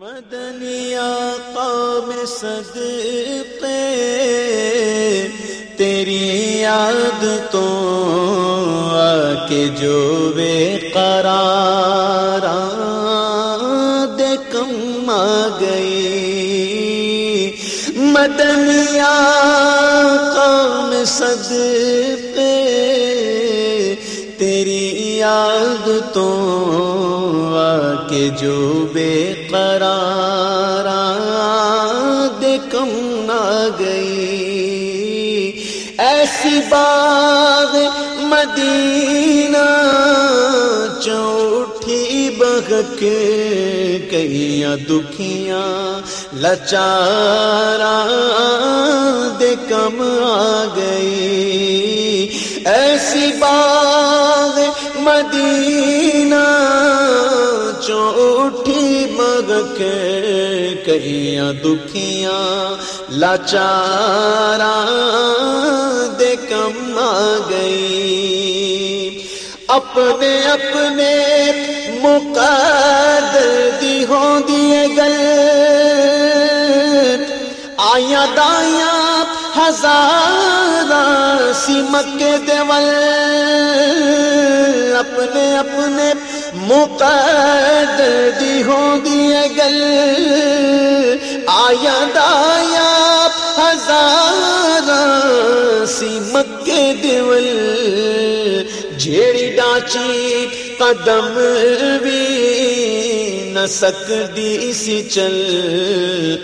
مدنی آقا میں صدقے، تیری یاد تو آ کے جو بے قرار دے کم آ گئی۔ مدنی آقا میں صدقے یاد تو آ کے جو بے قرار دے کم نہ گئی۔ ایسی باغ مدینہ چوٹھی بغک کئیاں دکھیاں لچارا دے کم آ گئی۔ ایسی باغ مدینہ چوٹھی مگک کہیاں دکھیاں، لاچارا دے کم آ گئی اپنے اپنے مقدر دی ہوں دیے گل۔ آیا دایا ہزار سیمک کے دیول اپنے اپنے مقدر دی ہوں دیے گل۔ آیا دایا ہزار سیمک کے دیول۔ جیڑی ڈانچی قدم بھی نہ سکتی سی چل،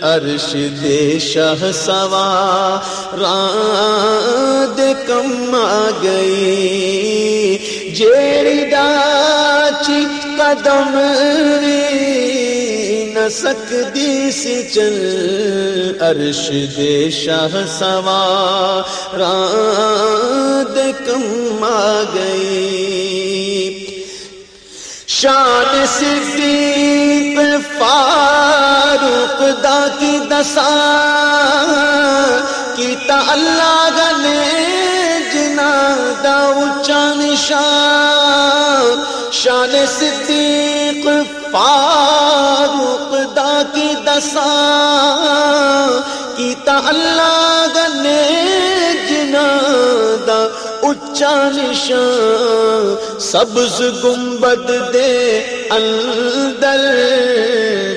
عرش دے شاہ سوا ران دے کم آ گئی۔ جیڑی ڈانچی قدم نہ سکتی سی چل، عرش دے شاہ سوا ران دے کم آ گئی۔ شان صدیق فاروق دا کی دسا کیتا اللہ گنے جنا دا اچا نشان۔ شان صدیق فاروق دا کی دسا کیتا اللہ گنے جنا دا اچا نشان۔ سبز گنبد دے اندر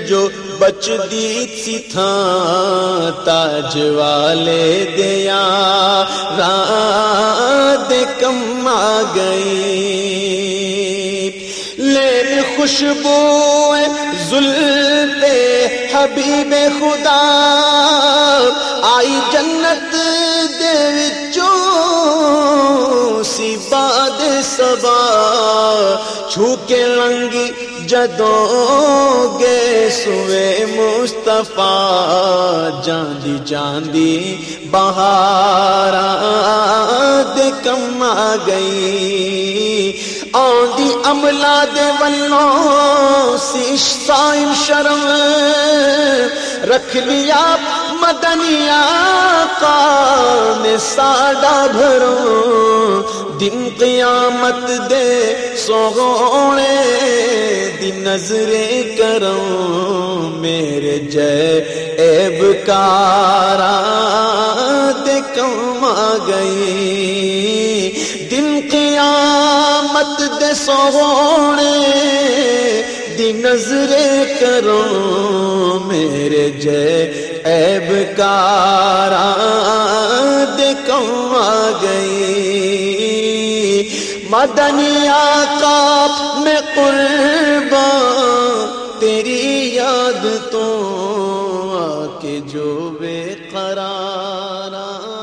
جو بچ دی سی تھا تاج والے دیا رات کم آ گئی لین خوشبو ظلم حبیب خدا آئی جنت دے سی باد سبا چھو کے لنگی جدوں گے سوے مصطفیٰ، جاندی جاندی بہارا دے کم آ گئی۔ آندی عملہ دے ولوں سی سائم شرم رکھ لیا مدنیا کا میں ساڈا بھروں۔ دن قیامت دے سوگونے دی نظریں کروں میرے جے ایب کارا دے آ گئی۔ دن قیامت دے سوگونے دی نظریں کروں میرے جے ایب کارا دے کم آ گئی۔ مدنی آقا میں قربان تیری یاد تو آ کے جو بے قرارا